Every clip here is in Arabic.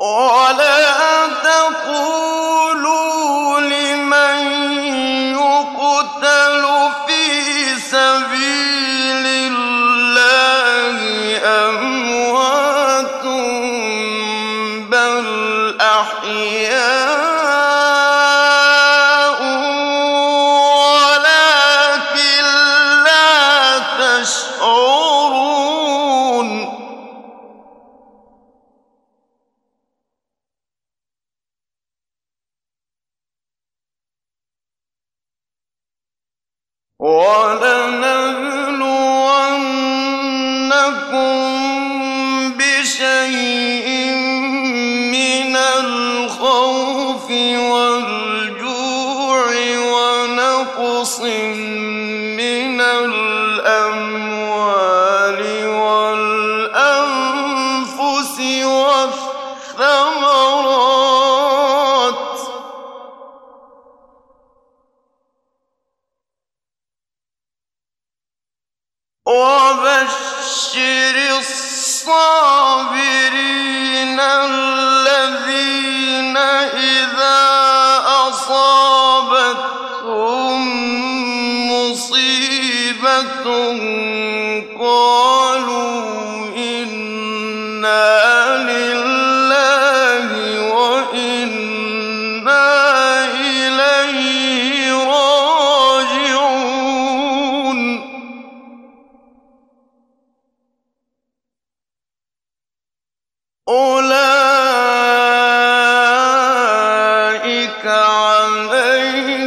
ولا 我等了 وبشر الصابرين أولئك عليهم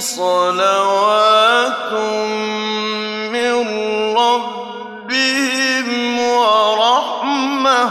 صلوات من ربهم ورحمة.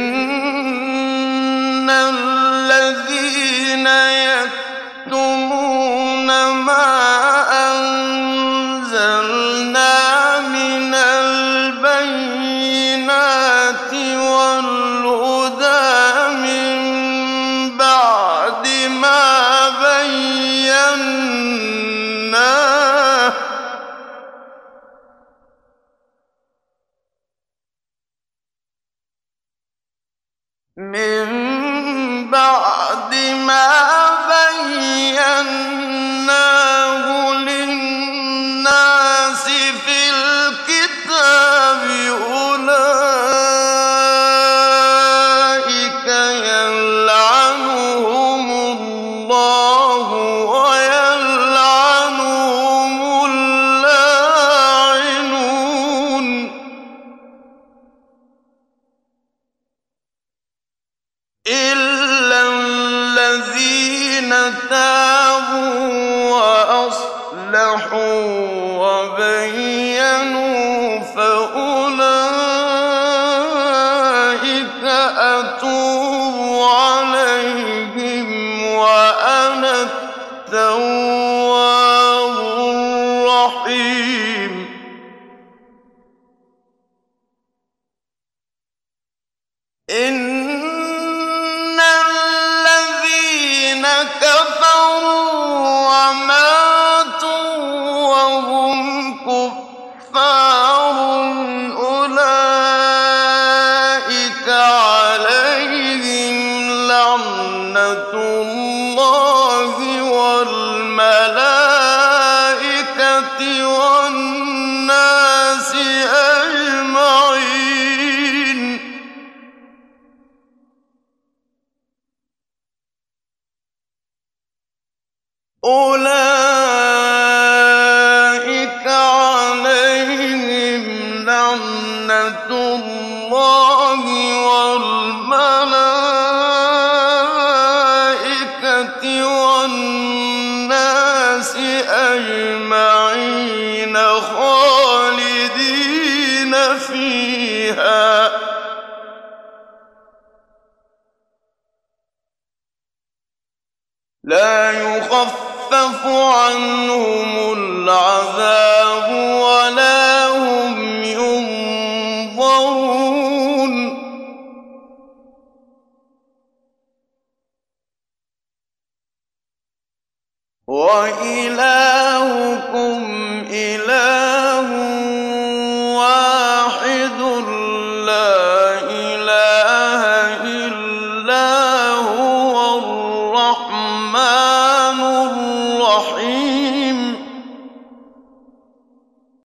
now الذين تابوا وأصلحوا وبينوا فأولئك أتوب عليهم وأنا التواب الرحيم. إن كُفَّارٌ أُولَٰئِكَ عَلَيْهِمْ لَعْنَةُ اللَّهِ وَالْمَلَائِكَةِ وَالنَّاسِ أَجْمَعِينَ. خَالِدِينَ عَنْهُمُ الْعَذَابُ وَلَا هُمْ يُنظَرُونَ.